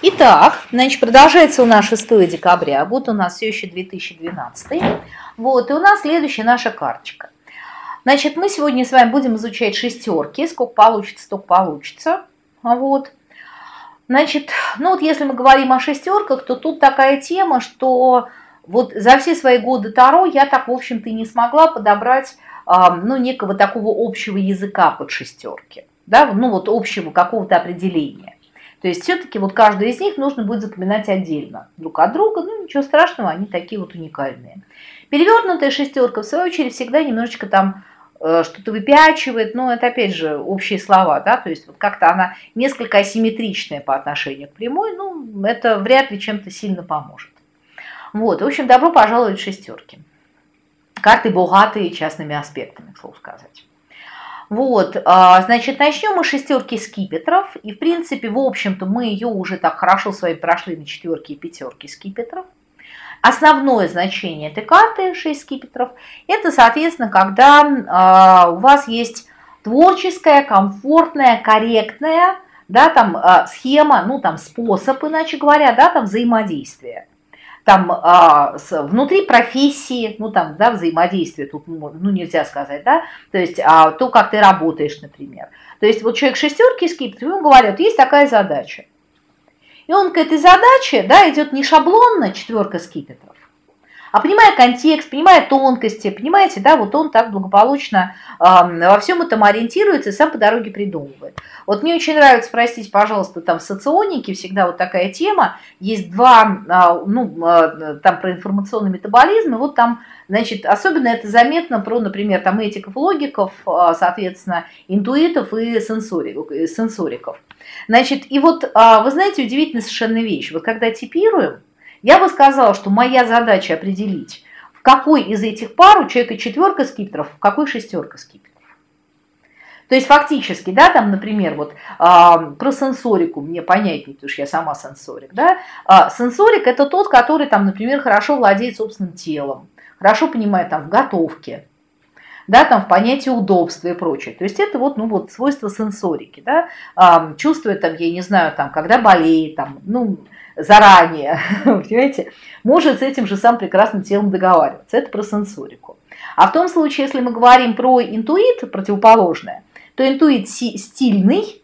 Итак, значит, продолжается у нас 6 декабря, вот у нас все еще 2012. Вот, и у нас следующая наша карточка. Значит, мы сегодня с вами будем изучать шестерки, сколько получится, столько получится. Вот. Значит, ну вот если мы говорим о шестерках, то тут такая тема, что вот за все свои годы Таро я так, в общем-то, и не смогла подобрать, ну, некого такого общего языка под шестерки, да, ну, вот общего какого-то определения. То есть все-таки вот каждый из них нужно будет запоминать отдельно друг от друга, ну ничего страшного, они такие вот уникальные. Перевернутая шестерка, в свою очередь, всегда немножечко там э, что-то выпячивает, но это опять же общие слова, да, то есть вот как-то она несколько асимметричная по отношению к прямой, ну это вряд ли чем-то сильно поможет. Вот, в общем, добро пожаловать в шестерки. Карты богатые частными аспектами, к слову сказать. Вот, а, значит, начнем мы шестерки скипетров. И, в принципе, в общем-то, мы ее уже так хорошо с вами прошли на четверки и пятерки скипетров. Основное значение этой карты 6 скипетров – это, соответственно, когда э, у вас есть творческая, комфортная, корректная да, там, э, схема, ну, там, способ, иначе говоря, да, там, взаимодействия там а, с, внутри профессии, ну там, да, взаимодействие тут, ну, ну нельзя сказать, да, то есть а, то, как ты работаешь, например. То есть вот человек шестерки скипет, ему говорят, есть такая задача. И он к этой задаче, да, идет не шаблонно четверка скипетров, а понимая контекст, понимая тонкости, понимаете, да, вот он так благополучно э, во всем этом ориентируется и сам по дороге придумывает. Вот мне очень нравится, простите, пожалуйста, там в соционике всегда вот такая тема, есть два, э, ну, э, там про информационный метаболизм, и вот там, значит, особенно это заметно про, например, там этиков, логиков, э, соответственно, интуитов и сенсориков. сенсориков. Значит, и вот, э, вы знаете, удивительная совершенно вещь, вот когда типируем, я бы сказала, что моя задача определить, в какой из этих пар у человека четверка скипетров, в какой шестерка скипетров. То есть фактически, да, там, например, вот а, про сенсорику мне понятнее, потому что я сама сенсорик, да. А, сенсорик это тот, который там, например, хорошо владеет собственным телом, хорошо понимает там в готовке, да, там в понятии удобства и прочее. То есть это вот, ну вот свойство сенсорики, да, а, чувствует там, я не знаю, там, когда болеет, там, ну, заранее, понимаете, может с этим же самым прекрасным телом договариваться. Это про сенсорику. А в том случае, если мы говорим про интуит, противоположное, то интуит стильный,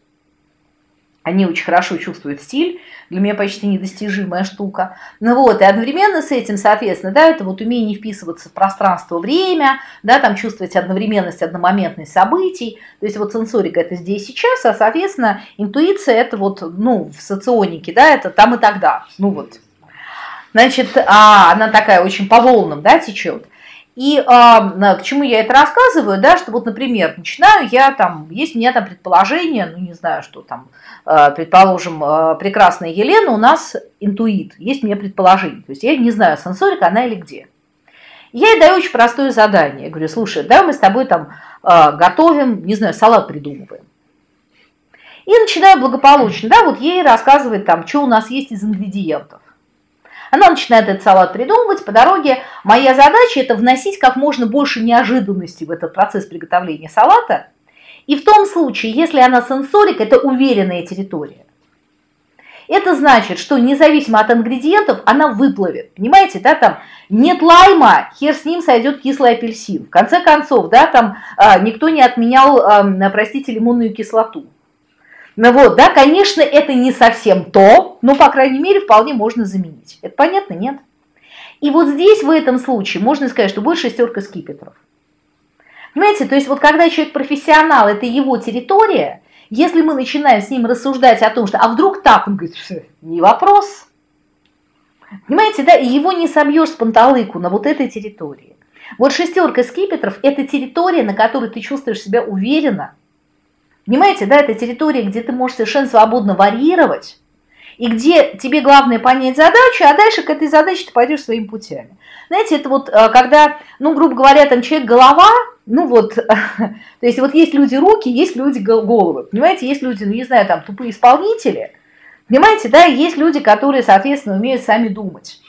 они очень хорошо чувствуют стиль, для меня почти недостижимая штука. Ну вот, и одновременно с этим, соответственно, да, это вот умение вписываться в пространство-время, да, там чувствовать одновременность, одномоментность событий. То есть вот сенсорика это здесь сейчас, а, соответственно, интуиция это вот, ну, в соционике, да, это там и тогда. Ну вот. Значит, а, она такая очень по волнам, да, течет. И а, к чему я это рассказываю, да, что вот, например, начинаю я там, есть у меня там предположение, ну не знаю, что там, а, предположим, а, прекрасная Елена у нас интуит, есть у меня предположение, то есть я не знаю, сенсорика она или где. Я ей даю очень простое задание, я говорю, слушай, давай мы с тобой там а, готовим, не знаю, салат придумываем. И начинаю благополучно, да, вот ей рассказывать там, что у нас есть из ингредиентов. Она начинает этот салат придумывать. По дороге моя задача – это вносить как можно больше неожиданности в этот процесс приготовления салата. И в том случае, если она сенсорик, это уверенная территория. Это значит, что независимо от ингредиентов она выплывет. Понимаете, да, там нет лайма, хер с ним сойдет кислый апельсин. В конце концов, да, там а, никто не отменял, простите, лимонную кислоту. Ну вот, да, конечно, это не совсем то, но, по крайней мере, вполне можно заменить. Это понятно, нет? И вот здесь, в этом случае, можно сказать, что будет шестерка скипетров. Понимаете, то есть вот когда человек профессионал, это его территория, если мы начинаем с ним рассуждать о том, что а вдруг так, он говорит, не вопрос. Понимаете, да, и его не собьешь с панталыку на вот этой территории. Вот шестерка скипетров – это территория, на которой ты чувствуешь себя уверенно, Понимаете, да, это территория, где ты можешь совершенно свободно варьировать, и где тебе главное понять задачу, а дальше к этой задаче ты пойдешь своими путями. Знаете, это вот э, когда, ну, грубо говоря, там человек голова, ну вот, то есть вот есть люди руки, есть люди головы, понимаете, есть люди, ну, не знаю, там, тупые исполнители, понимаете, да, есть люди, которые, соответственно, умеют сами думать.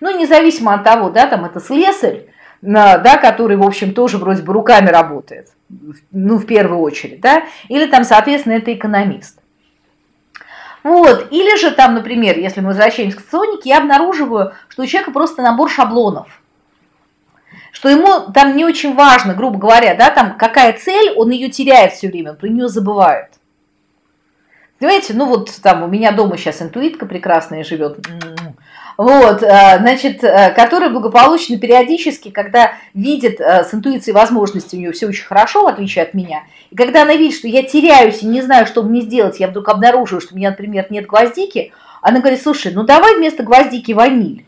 Ну, независимо от того, да, там, это слесарь, да, который, в общем, тоже вроде бы руками работает ну, в первую очередь, да, или там, соответственно, это экономист. Вот, или же там, например, если мы возвращаемся к сонике, я обнаруживаю, что у человека просто набор шаблонов. Что ему там не очень важно, грубо говоря, да, там какая цель, он ее теряет все время, про нее забывает. Понимаете, ну вот там у меня дома сейчас интуитка прекрасная живет. Вот, э, значит, э, которая благополучно периодически, когда видит э, с интуицией возможности, у нее все очень хорошо, в отличие от меня, и когда она видит, что я теряюсь и не знаю, что мне сделать, я вдруг обнаруживаю, что у меня, например, нет гвоздики, она говорит, слушай, ну давай вместо гвоздики ваниль.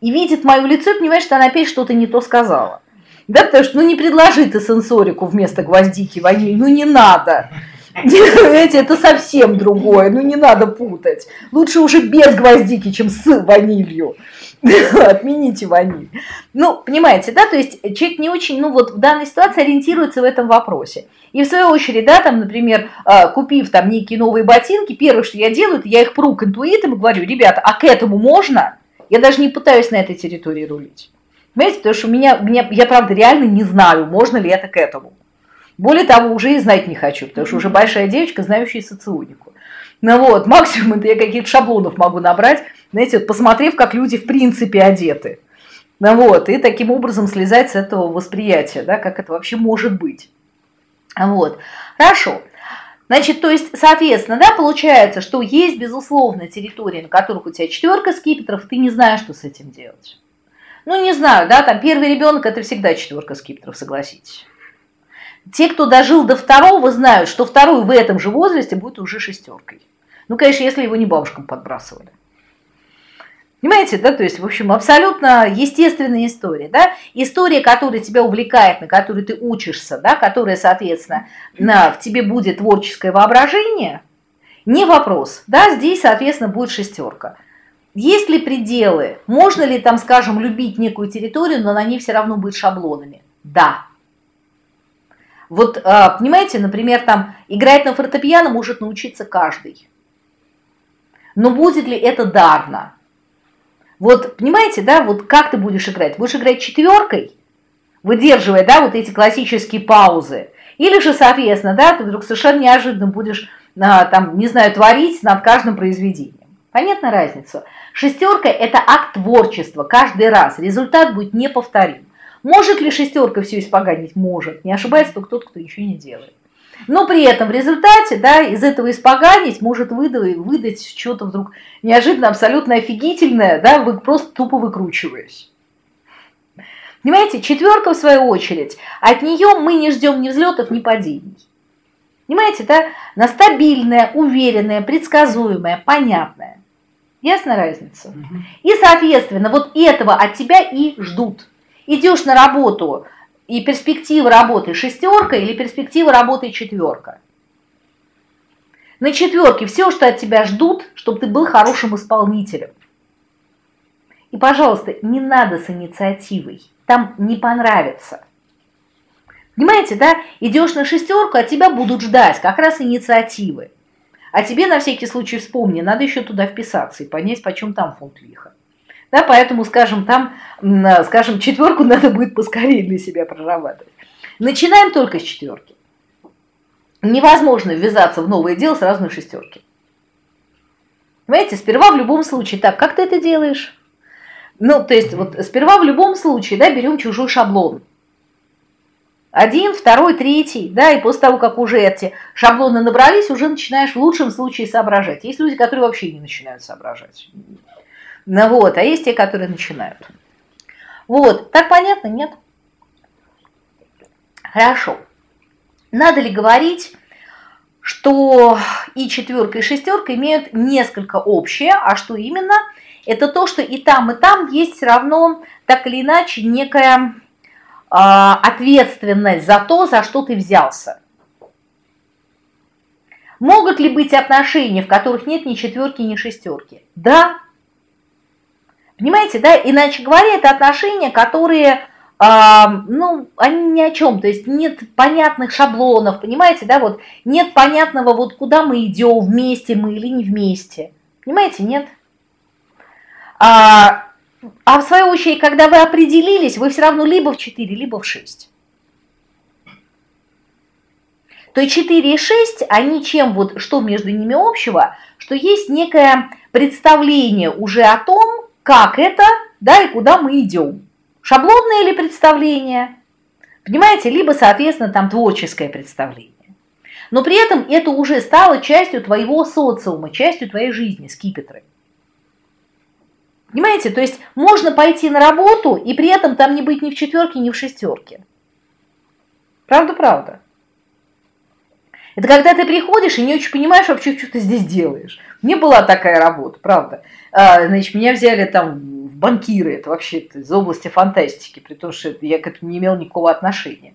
И видит мое лицо и понимает, что она опять что-то не то сказала. Да, потому что, ну не предложи ты сенсорику вместо гвоздики ваниль, ну не надо. Понимаете, это совсем другое, ну не надо путать. Лучше уже без гвоздики, чем с ванилью. Отмените ваниль. Ну, понимаете, да, то есть человек не очень, ну вот в данной ситуации ориентируется в этом вопросе. И в свою очередь, да, там, например, а, купив там некие новые ботинки, первое, что я делаю, это я их пру к интуитам и говорю, ребята, а к этому можно? Я даже не пытаюсь на этой территории рулить. Понимаете, потому что у меня, меня я правда реально не знаю, можно ли это к этому. Более того, уже и знать не хочу, потому что уже большая девочка, знающая соционику. Ну вот, максимум это я каких-то шаблонов могу набрать, знаете, вот посмотрев, как люди в принципе одеты. Ну вот, и таким образом слезать с этого восприятия, да, как это вообще может быть. Вот, хорошо. Значит, то есть, соответственно, да, получается, что есть, безусловно, территории, на которых у тебя четверка скипетров, ты не знаешь, что с этим делать. Ну, не знаю, да, там первый ребенок это всегда четверка скипетров, согласитесь. Те, кто дожил до второго, знают, что второй в этом же возрасте будет уже шестеркой. Ну, конечно, если его не бабушкам подбрасывали. Понимаете, да, то есть, в общем, абсолютно естественная история, да, история, которая тебя увлекает, на которой ты учишься, да, которая, соответственно, на, в тебе будет творческое воображение, не вопрос, да, здесь, соответственно, будет шестерка. Есть ли пределы, можно ли там, скажем, любить некую территорию, но на ней все равно быть шаблонами? Да, вот, а, понимаете, например, там играть на фортепиано может научиться каждый. Но будет ли это дарно? Вот, понимаете, да, вот как ты будешь играть? Будешь играть четверкой, выдерживая, да, вот эти классические паузы. Или же, соответственно, да, ты вдруг совершенно неожиданно будешь, а, там, не знаю, творить над каждым произведением. Понятна разница? Шестерка – это акт творчества каждый раз. Результат будет неповторим. Может ли шестерка все испоганить? Может. Не ошибается только тот, кто ничего не делает. Но при этом в результате да, из этого испоганить может выдать, выдать что-то вдруг неожиданно абсолютно офигительное, да, вы просто тупо выкручиваясь. Понимаете, четверка в свою очередь, от нее мы не ждем ни взлетов, ни падений. Понимаете, да? На стабильное, уверенное, предсказуемое, понятное. Ясна разница? И, соответственно, вот этого от тебя и ждут идешь на работу, и перспектива работы шестерка или перспектива работы четверка. На четверке все, что от тебя ждут, чтобы ты был хорошим исполнителем. И, пожалуйста, не надо с инициативой, там не понравится. Понимаете, да? Идешь на шестерку, а тебя будут ждать как раз инициативы. А тебе на всякий случай вспомни, надо еще туда вписаться и понять, почем там фунт лиха. Да, поэтому, скажем, там, скажем, четверку надо будет поскорее для себя прорабатывать. Начинаем только с четверки. Невозможно ввязаться в новое дело сразу на шестерке. Понимаете, сперва в любом случае, так, как ты это делаешь? Ну, то есть, вот сперва в любом случае, да, берем чужой шаблон. Один, второй, третий, да, и после того, как уже эти шаблоны набрались, уже начинаешь в лучшем случае соображать. Есть люди, которые вообще не начинают соображать. Ну вот, а есть те, которые начинают. Вот, так понятно, нет? Хорошо. Надо ли говорить, что и четверка, и шестерка имеют несколько общее, а что именно? Это то, что и там, и там есть все равно так или иначе некая э, ответственность за то, за что ты взялся. Могут ли быть отношения, в которых нет ни четверки, ни шестерки? Да, Понимаете, да? Иначе говоря, это отношения, которые, э, ну, они ни о чем. То есть нет понятных шаблонов, понимаете, да? Вот нет понятного, вот куда мы идем, вместе мы или не вместе. Понимаете, нет? А, а в свою очередь, когда вы определились, вы все равно либо в 4, либо в 6. то 4 и 6, они чем вот, что между ними общего, что есть некое представление уже о том, как это, да, и куда мы идем. Шаблонное ли представление? Понимаете, либо, соответственно, там творческое представление. Но при этом это уже стало частью твоего социума, частью твоей жизни, скипетры. Понимаете, то есть можно пойти на работу и при этом там не быть ни в четверке, ни в шестерке. Правда-правда. Это когда ты приходишь и не очень понимаешь вообще, что ты здесь делаешь. Мне была такая работа, правда. А, значит, меня взяли там в банкиры, это вообще из области фантастики, при том, что я к этому не имел никакого отношения.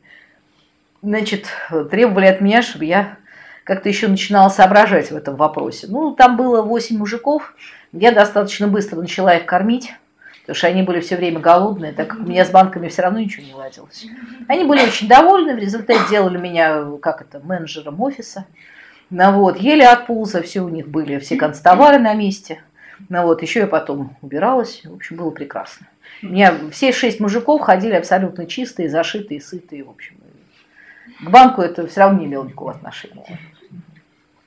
Значит, требовали от меня, чтобы я как-то еще начинала соображать в этом вопросе. Ну, там было 8 мужиков, я достаточно быстро начала их кормить, потому что они были все время голодные, так как у меня с банками все равно ничего не ладилось. Они были очень довольны, в результате делали меня, как это, менеджером офиса. Ну вот, ели от пулса, все у них были, все концтовары на месте. Ну вот, еще я потом убиралась, в общем, было прекрасно. У меня все шесть мужиков ходили абсолютно чистые, зашитые, сытые, в общем. К банку это все равно не имело никакого отношения.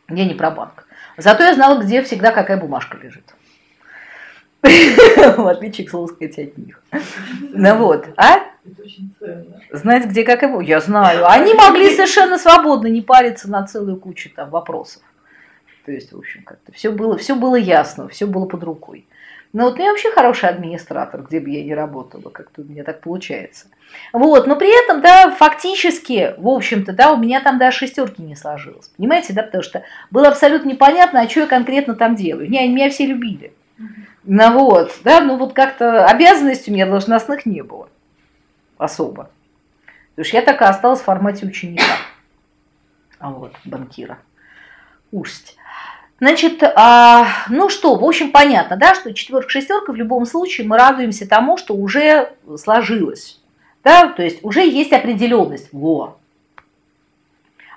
Я не про банк. Зато я знала, где всегда какая бумажка лежит. В отличие, к слову сказать, от них. Ну вот, а? Знать, где как его? Я знаю. Они могли совершенно свободно не париться на целую кучу там вопросов. То есть, в общем, как-то все было, все было ясно, все было под рукой. Но вот я вообще хороший администратор, где бы я ни работала, как-то у меня так получается. Вот, но при этом, да, фактически, в общем-то, да, у меня там даже шестерки не сложилось. Понимаете, да, потому что было абсолютно непонятно, а что я конкретно там делаю. Не, меня все любили. Ну вот, да, ну вот как-то обязанностей у меня должностных не было особо. Потому что я так и осталась в формате ученика. А вот, банкира. Ужасть. Значит, а, ну что, в общем, понятно, да, что четверка, шестерка в любом случае мы радуемся тому, что уже сложилось. Да, то есть уже есть определенность. Во.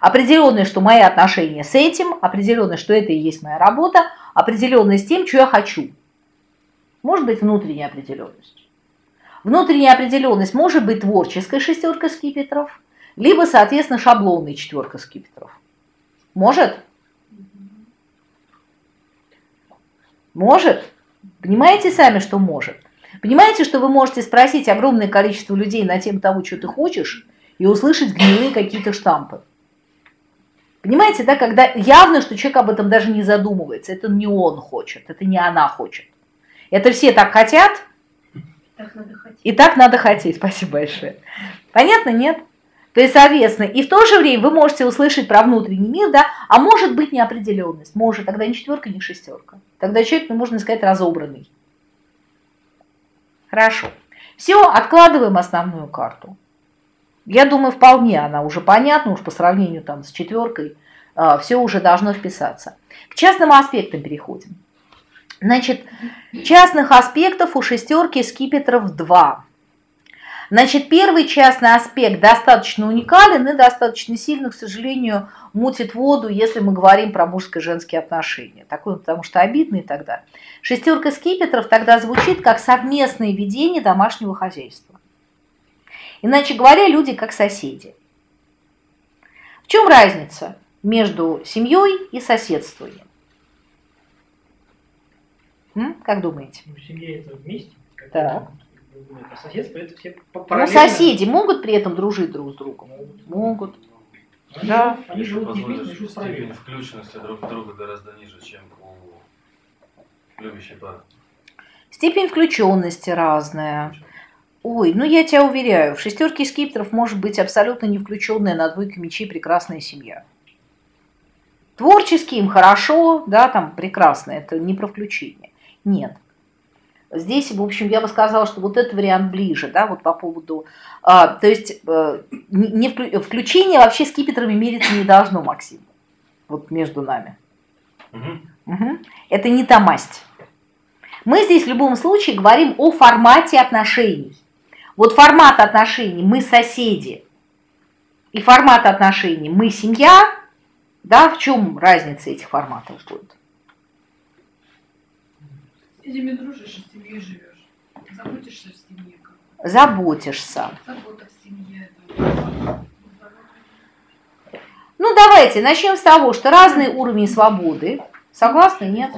Определенность, что мои отношения с этим, определенность, что это и есть моя работа, определенность тем, что я хочу. Может быть внутренняя определенность. Внутренняя определенность может быть творческая шестерка скипетров, либо, соответственно, шаблонная четверка скипетров. Может? Может? Понимаете сами, что может? Понимаете, что вы можете спросить огромное количество людей на тему того, что ты хочешь, и услышать гнилые какие-то штампы. Понимаете, да, когда явно, что человек об этом даже не задумывается. Это не он хочет, это не она хочет. Это все так хотят. Так надо хотеть. И так надо хотеть. Спасибо большое. Понятно, нет? То есть, соответственно, и в то же время вы можете услышать про внутренний мир, да, а может быть неопределенность. Может, тогда не четверка, не шестерка. Тогда человек, ну, можно сказать, разобранный. Хорошо. Все, откладываем основную карту. Я думаю, вполне она уже понятна, уж по сравнению там с четверкой, а, все уже должно вписаться. К частным аспектам переходим. Значит, частных аспектов у шестерки скипетров два. Значит, первый частный аспект достаточно уникален и достаточно сильно, к сожалению, мутит воду, если мы говорим про мужско-женские отношения. Такой, потому что обидно и так далее. Шестерка скипетров тогда звучит как совместное ведение домашнего хозяйства. Иначе говоря, люди как соседи. В чем разница между семьей и соседствованием? М? Как думаете? Ну, семья это вместе. Так. А соседство это все Ну, соседи могут при этом дружить друг с другом? Могут. Они, Да. Они живут не вместе, живут Степень параллельно. включенности друг в друга гораздо ниже, чем у любящей пары. Степень включенности разная. Ой, ну я тебя уверяю, в шестерке скипетров может быть абсолютно не включенная на двойке мечей прекрасная семья. Творчески им хорошо, да, там прекрасно, это не про включение. Нет. Здесь, в общем, я бы сказала, что вот этот вариант ближе, да, вот по поводу, а, то есть э, не вклю- включение вообще с скипетрами мериться не должно, Максим, вот между нами. Мгм. Мгм. Это не та масть. Мы здесь в любом случае говорим о формате отношений. Вот формат отношений мы соседи и формат отношений мы семья, да, в чем разница этих форматов будет? С этими дружишь, и в семье живешь. Заботишься в семье. Заботишься. Забота в семье. Ну, давайте начнем с того, что разные уровни свободы. Согласны? Нет?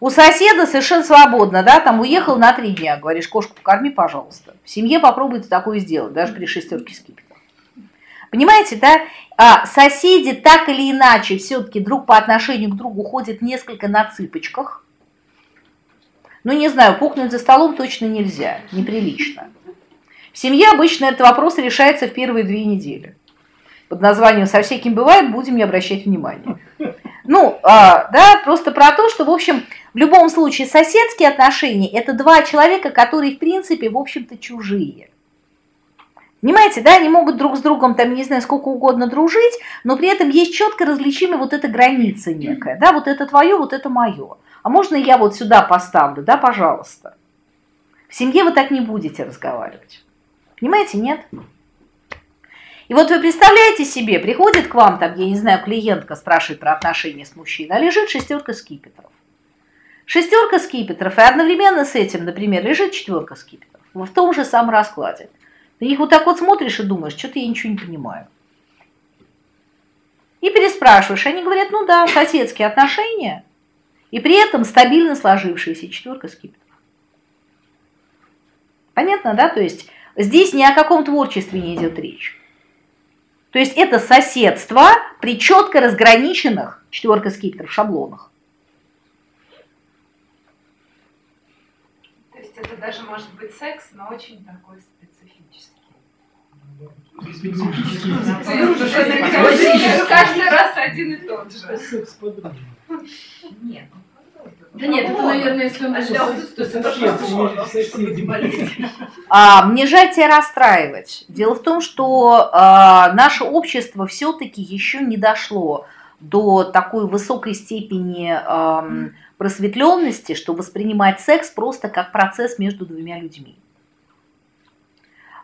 У соседа совершенно свободно, да, там уехал на три дня, говоришь, кошку покорми, пожалуйста. В семье попробуйте такое сделать, даже при шестерке скипетров. Понимаете, да? А соседи так или иначе все-таки друг по отношению к другу ходят несколько на цыпочках. Ну, не знаю, пукнуть за столом точно нельзя, неприлично. В семье обычно этот вопрос решается в первые две недели. Под названием «Со всяким бывает, будем не обращать внимания». Ну, а, да, просто про то, что, в общем, в любом случае соседские отношения – это два человека, которые, в принципе, в общем-то, чужие. Понимаете, да, они могут друг с другом, там, не знаю, сколько угодно дружить, но при этом есть четко различимая вот эта граница некая, да, вот это твое, вот это мое. А можно я вот сюда поставлю, да, пожалуйста. В семье вы так не будете разговаривать. Понимаете, нет? И вот вы представляете себе, приходит к вам, там, я не знаю, клиентка спрашивает про отношения с мужчиной, а лежит шестерка скипетров. Шестерка скипетров, и одновременно с этим, например, лежит четверка скипетров в том же самом раскладе. Ты их вот так вот смотришь и думаешь, что-то я ничего не понимаю. И переспрашиваешь, они говорят, ну да, соседские отношения, и при этом стабильно сложившаяся четверка скипетров. Понятно, да? То есть здесь ни о каком творчестве не идет речь. То есть это соседство при четко разграниченных четверка скипетров шаблонах. То есть это даже может быть секс, но очень такой специфический. Каждый раз один и тот же. Нет. Да нет, это, наверное, если он А. А, мне жаль тебя расстраивать. Дело в том, что а, наше общество все-таки еще не дошло до такой высокой степени просветленности, что воспринимать секс просто как процесс между двумя людьми.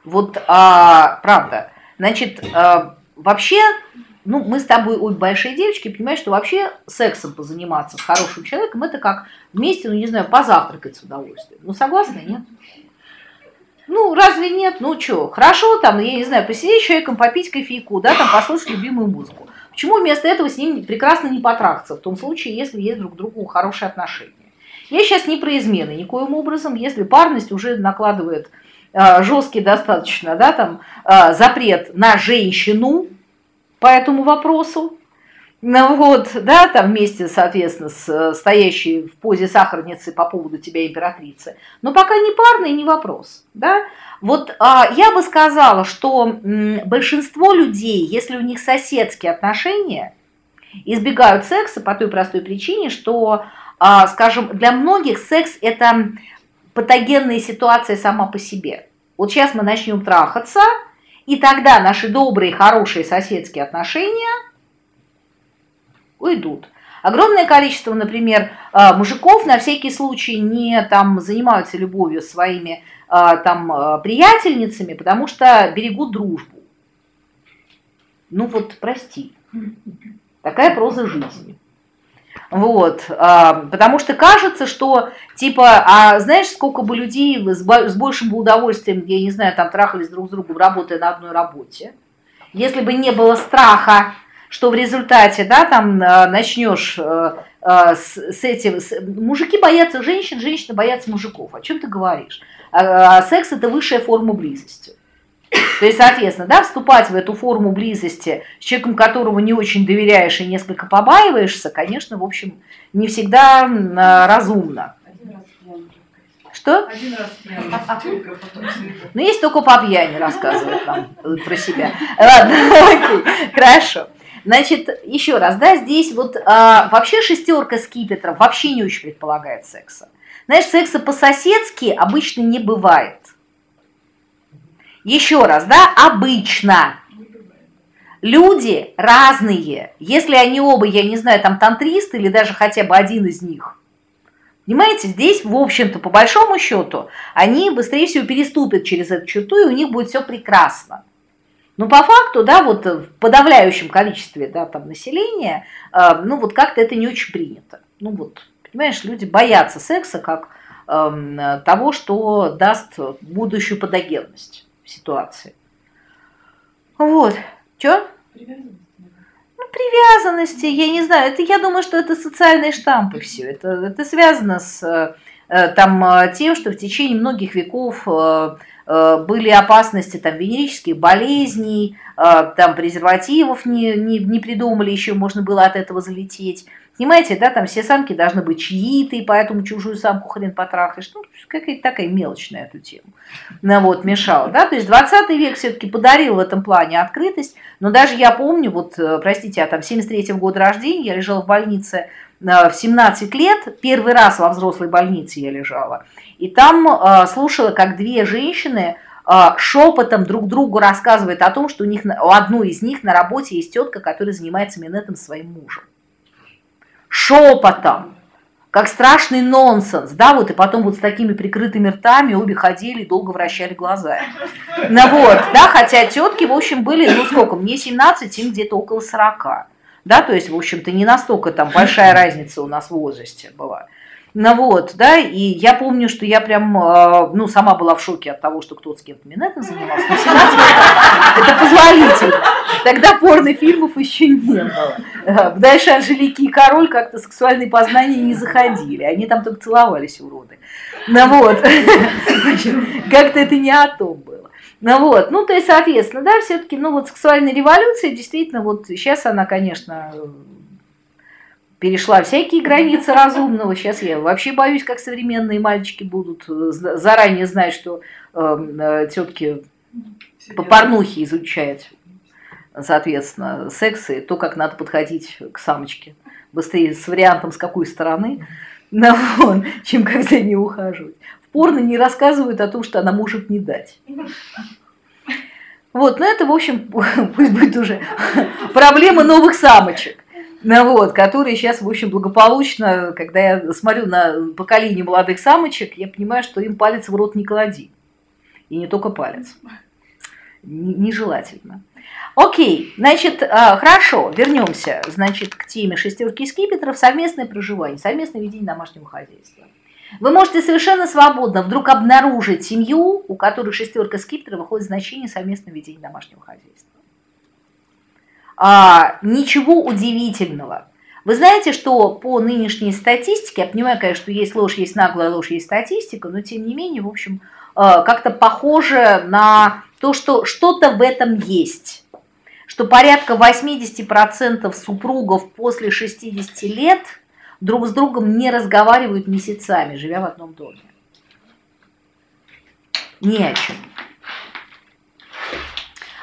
Вот, а, правда. Значит, а, вообще, ну, мы с тобой обе большие девочки, понимаешь, что вообще сексом позаниматься с хорошим человеком, это как вместе, ну, не знаю, позавтракать с удовольствием. Ну, согласны, нет? Ну, разве нет? Ну, что, хорошо там, я не знаю, посидеть с человеком, попить кофейку, да, там, послушать любимую музыку. Почему вместо этого с ним прекрасно не потрахаться, в том случае, если есть друг к другу хорошие отношения? Я сейчас не про измены никоим образом, если парность уже накладывает жесткий достаточно, да, там, э, запрет на женщину по этому вопросу, ну вот, да, там вместе, соответственно, с э, стоящей в позе сахарницы по поводу тебя императрицы. Но пока не парный, не вопрос, да. Вот а, я бы сказала, что большинство людей, если у них соседские отношения, избегают секса по той простой причине, что, а, скажем, для многих секс – это патогенная ситуация сама по себе. Вот сейчас мы начнем трахаться, и тогда наши добрые, хорошие соседские отношения уйдут. Огромное количество, например, а, мужиков на всякий случай не там занимаются любовью своими а, там а, приятельницами, потому что берегут дружбу. Ну вот, прости. Такая проза жизни. Вот, потому что кажется, что типа, а знаешь, сколько бы людей с большим бы удовольствием, я не знаю, там трахались друг с другом, работая на одной работе, если бы не было страха что в результате, да, там начнешь с, с этим, с, мужики боятся женщин, женщины боятся мужиков. О чем ты говоришь? А, секс это высшая форма близости. То есть, соответственно, да, вступать в эту форму близости с человеком, которого не очень доверяешь и несколько побаиваешься, конечно, в общем, не всегда разумно. Что? Один раз пьяный, Ну, есть только по пьяни рассказывать нам про себя. Ладно, окей, хорошо. Значит, еще раз, да, здесь вот а, вообще шестерка скипетров вообще не очень предполагает секса. Знаешь, секса по-соседски обычно не бывает. Еще раз, да, обычно. Люди разные. Если они оба, я не знаю, там тантристы или даже хотя бы один из них. Понимаете, здесь, в общем-то, по большому счету, они быстрее всего переступят через эту черту, и у них будет все прекрасно. Но по факту, да, вот в подавляющем количестве да, там, населения, э, ну вот как-то это не очень принято. Ну вот, понимаешь, люди боятся секса как э, того, что даст будущую подогенность ситуации. Вот. Чё? привязанности, я не знаю, это я думаю, что это социальные штампы все. Это, это связано с э, там, э, тем, что в течение многих веков э, были опасности там, венерических болезней, там презервативов не, не, не придумали, еще можно было от этого залететь. Понимаете, да, там все самки должны быть чьи-то, и поэтому чужую самку хрен потрахаешь. Ну, какая-то такая мелочная эту тему. Ну, вот, мешала, да, то есть 20 век все-таки подарил в этом плане открытость, но даже я помню, вот, э, простите, я там 73 года рождения, я лежала в больнице э, в 17 лет, первый раз во взрослой больнице я лежала, и там э, слушала, как две женщины шепотом друг другу рассказывают о том, что у них у одной из них на работе есть тетка, которая занимается минетом своим мужем шепотом, как страшный нонсенс, да, вот, и потом вот с такими прикрытыми ртами обе ходили и долго вращали глаза. Ну вот, да, хотя тетки, в общем, были, ну сколько, мне 17, им где-то около 40, да, то есть, в общем-то, не настолько там большая разница у нас в возрасте была. Ну вот, да, и я помню, что я прям, э, ну, сама была в шоке от того, что кто-то с кем-то минетом занимался. Но 17 лет это позволительно. Тогда порнофильмов еще не было. Э, дальше Анжелики и Король как-то сексуальные познания не заходили. Они там только целовались, уроды. Ну вот, как-то это не о том было. Ну вот, ну то есть, соответственно, да, все-таки, ну вот сексуальная революция, действительно, вот сейчас она, конечно, перешла всякие границы разумного. Сейчас я вообще боюсь, как современные мальчики будут э, заранее знать, что эм, э, тетки по порнухе изучают, соответственно, секс и то, как надо подходить к самочке. Быстрее с вариантом, с какой стороны, на вон, чем как за ней ухаживать. В порно не рассказывают о том, что она может не дать. Вот, ну это, в общем, пусть будет уже проблема новых самочек ну, вот, которые сейчас, в общем, благополучно, когда я смотрю на поколение молодых самочек, я понимаю, что им палец в рот не клади. И не только палец. Нежелательно. Окей, значит, а, хорошо, вернемся, значит, к теме шестерки скипетров, совместное проживание, совместное ведение домашнего хозяйства. Вы можете совершенно свободно вдруг обнаружить семью, у которой шестерка скипетров выходит значение совместного ведения домашнего хозяйства а, ничего удивительного. Вы знаете, что по нынешней статистике, я понимаю, конечно, что есть ложь, есть наглая ложь, есть статистика, но тем не менее, в общем, а, как-то похоже на то, что что-то в этом есть. Что порядка 80% супругов после 60 лет друг с другом не разговаривают месяцами, живя в одном доме. Ни о чем.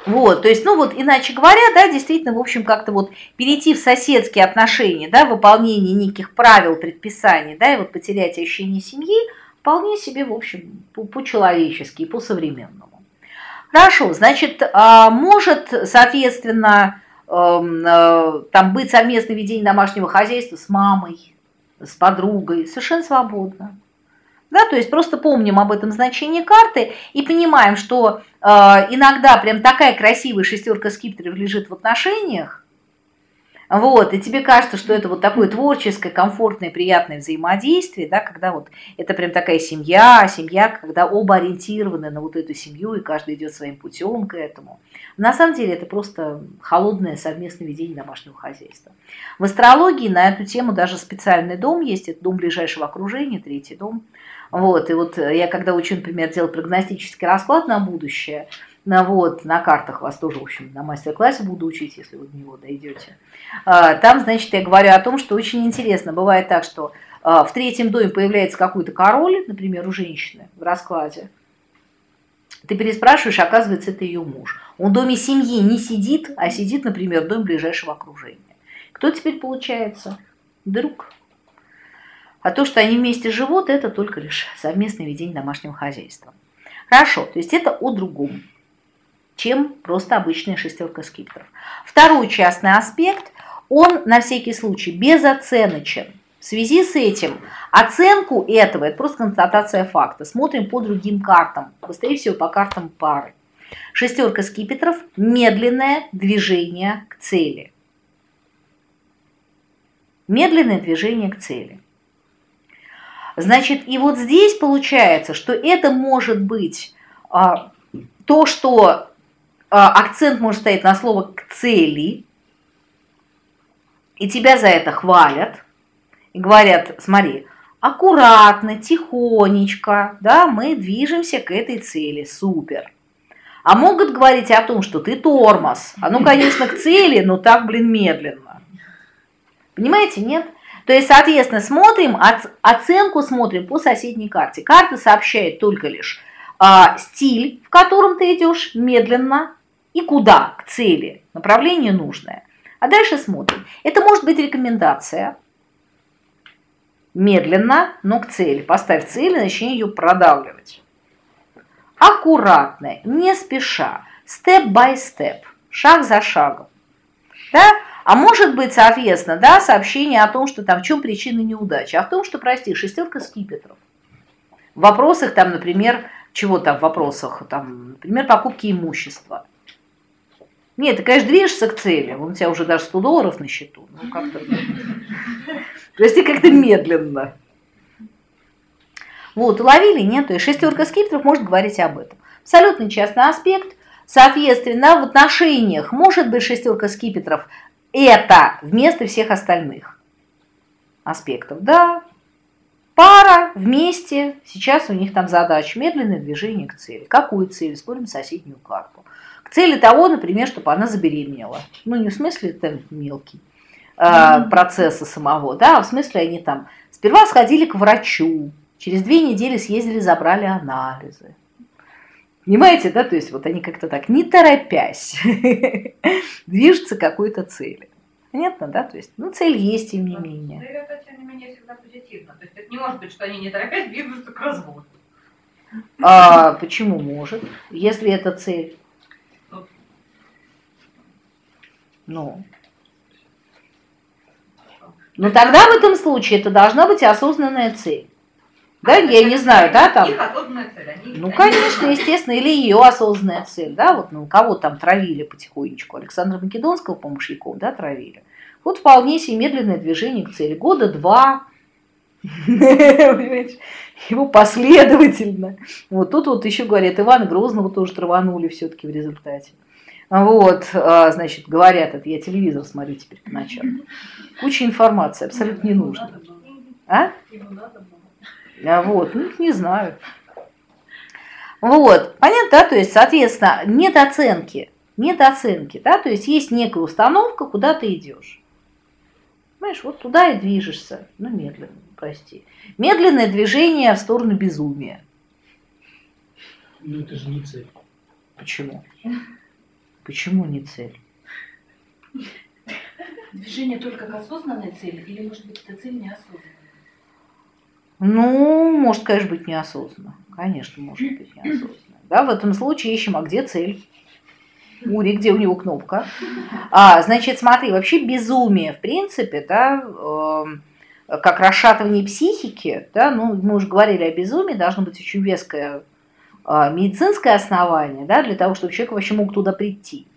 Вот, то есть, ну вот, иначе говоря, да, действительно, в общем, как-то вот перейти в соседские отношения, да, выполнение неких правил, предписаний, да, и вот потерять ощущение семьи, вполне себе, в общем, по-человечески, по-современному. Хорошо, значит, а, может, соответственно, эм, э, там быть совместное ведение домашнего хозяйства с мамой, с подругой, совершенно свободно. Да, то есть просто помним об этом значении карты и понимаем, что э, иногда прям такая красивая шестерка скипетров лежит в отношениях, вот, и тебе кажется, что это вот такое творческое, комфортное, приятное взаимодействие, да, когда вот это прям такая семья, семья, когда оба ориентированы на вот эту семью, и каждый идет своим путем к этому. На самом деле это просто холодное совместное ведение домашнего хозяйства. В астрологии на эту тему даже специальный дом есть, это дом ближайшего окружения, третий дом – вот, и вот э, я когда учу, например, делать прогностический расклад на будущее, на, вот, на картах вас тоже, в общем, на мастер-классе буду учить, если вы до него дойдете. А, там, значит, я говорю о том, что очень интересно. Бывает так, что а, в третьем доме появляется какой-то король, например, у женщины в раскладе. Ты переспрашиваешь, оказывается, это ее муж. Он в доме семьи не сидит, а сидит, например, в доме ближайшего окружения. Кто теперь получается? Друг. А то, что они вместе живут, это только лишь совместное ведение домашнего хозяйства. Хорошо, то есть это о другом, чем просто обычная шестерка скипетров. Второй частный аспект, он на всякий случай безоценочен. В связи с этим оценку этого, это просто констатация факта, смотрим по другим картам, быстрее всего по картам пары. Шестерка скипетров – медленное движение к цели. Медленное движение к цели. Значит, и вот здесь получается, что это может быть а, то, что а, акцент может стоять на слово «к цели», и тебя за это хвалят, и говорят, смотри, аккуратно, тихонечко, да, мы движемся к этой цели, супер. А могут говорить о том, что ты тормоз. А ну, конечно, к цели, но так, блин, медленно. Понимаете, нет? То есть, соответственно, смотрим, оценку смотрим по соседней карте. Карта сообщает только лишь а, стиль, в котором ты идешь медленно, и куда, к цели, направление нужное. А дальше смотрим. Это может быть рекомендация. Медленно, но к цели. Поставь цель и начни ее продавливать. Аккуратно, не спеша, степ-бай-степ, шаг за шагом. Да? А может быть, соответственно, да, сообщение о том, что там в чем причина неудачи, а в том, что, прости, шестерка скипетров. В вопросах там, например, чего там в вопросах, там, например, покупки имущества. Нет, ты, конечно, движешься к цели, у тебя уже даже 100 долларов на счету, ну как-то, прости, как-то медленно. Вот, уловили, нет? То есть шестерка скипетров может говорить об этом. Абсолютно частный аспект. Соответственно, в отношениях может быть шестерка скипетров это вместо всех остальных аспектов. Да, пара вместе, сейчас у них там задача медленное движение к цели. Какую цель? Спорим соседнюю карту. К цели того, например, чтобы она забеременела. Ну, не в смысле это мелкий э, процесса самого, да, а в смысле они там сперва сходили к врачу, через две недели съездили, забрали анализы. Понимаете, да, то есть вот они как-то так, не торопясь, движутся к какой-то цели. Понятно, да? То есть, ну, цель есть, тем не менее. Да, это, тем не менее, всегда позитивно. То есть это не может быть, что они не торопясь движутся к разводу. А почему может, если это цель? Ну. Но тогда в этом случае это должна быть осознанная цель. Да, я не знаю, да, там. Их осознанная цель. Они, Ну, они- конечно, естественно, или ее осознанная цель, да, вот, ну, кого там травили потихонечку, Александра Македонского, по мужиков, да, травили. Вот вполне себе медленное движение к цели, года два, его последовательно. Вот тут вот еще говорят, Ивана Грозного тоже траванули все-таки в результате. Вот, а, значит, говорят, это я телевизор смотрю теперь по ночам. Куча информации, абсолютно не нужно. А? А вот, ну, не знаю. Вот, понятно, да, то есть, соответственно, нет оценки, нет оценки, да, то есть есть некая установка, куда ты идешь. Понимаешь, вот туда и движешься, ну, медленно, прости. Медленное движение в сторону безумия. Ну это же не цель. Почему? Почему не цель? Движение только к осознанной цели или, может быть, эта цель неосознанная? Ну, может, конечно, быть неосознанно. Конечно, может быть неосознанно. Да, в этом случае ищем, а где цель? Ури, где у него кнопка? А, значит, смотри, вообще безумие, в принципе, да, эм, как расшатывание психики, да, ну, мы уже говорили о безумии, должно быть очень веское а, медицинское основание, да, для того, чтобы человек вообще мог туда прийти.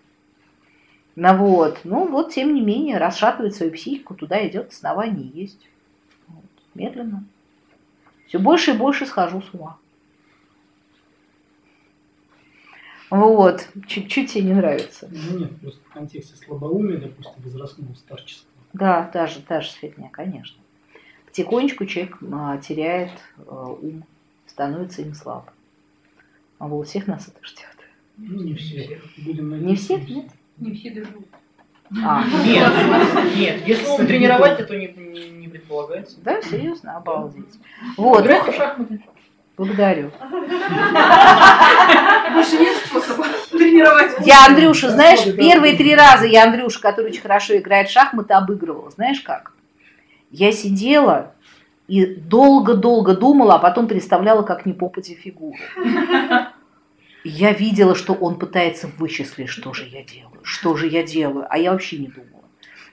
Ну вот, ну вот, тем не менее, расшатывает свою психику, туда идет, основание есть. Вот, медленно. Все больше и больше схожу с ума. Вот, чуть-чуть тебе не нравится. Ну нет, просто в контексте слабоумия, допустим, возрастного старчества. Да, та же, та же фигня, конечно. Потихонечку человек а, теряет а, ум, становится им слаб. А у всех нас это ждет. Ну не все. Будем Не надеяться. всех, нет? Не все доживут. А, Нет, нет, если он тренировать, это не, не, не предполагается. да, серьезно, обалдеть. Вот, Играйте в шахматы. благодарю. Больше нет. Я Андрюша, знаешь, первые три раза я Андрюша, который очень хорошо играет в шахматы, обыгрывала. Знаешь как? Я сидела и долго-долго думала, а потом представляла, как не попади фигуру. Я видела, что он пытается вычислить, что же я делаю, что же я делаю, а я вообще не думала.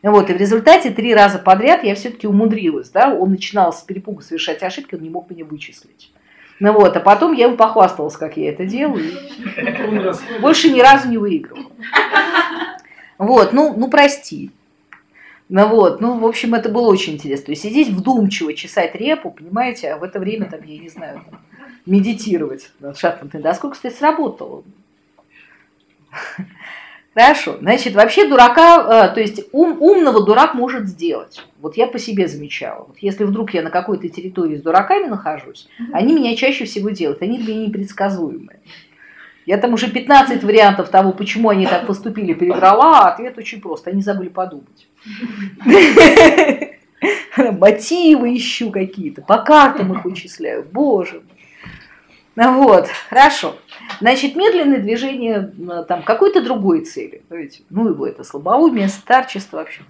Вот, и в результате три раза подряд я все-таки умудрилась, да, он начинал с перепугу совершать ошибки, он не мог меня вычислить. Ну вот, а потом я ему похвасталась, как я это делаю, больше ни разу не выигрывала. Вот, ну, ну прости. Ну вот, ну, в общем, это было очень интересно. То есть сидеть вдумчиво, чесать репу, понимаете, а в это время, там, я не знаю, там, медитировать над шахматной доской, кстати, сработало. Хорошо. Значит, вообще дурака, э, то есть ум, умного дурак может сделать. Вот я по себе замечала. Вот если вдруг я на какой-то территории с дураками нахожусь, они меня чаще всего делают. Они для меня непредсказуемые. Я там уже 15 вариантов того, почему они так поступили, перебрала, а ответ очень прост. Они забыли подумать. Мотивы ищу какие-то, по картам их вычисляю. Боже мой. Вот, хорошо. Значит, медленное движение там какой-то другой цели. Есть, ну его это слабоумие, старчество вообще.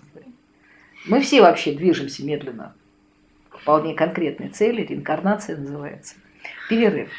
Мы все вообще движемся медленно к вполне конкретной цели, реинкарнация называется. Перерыв.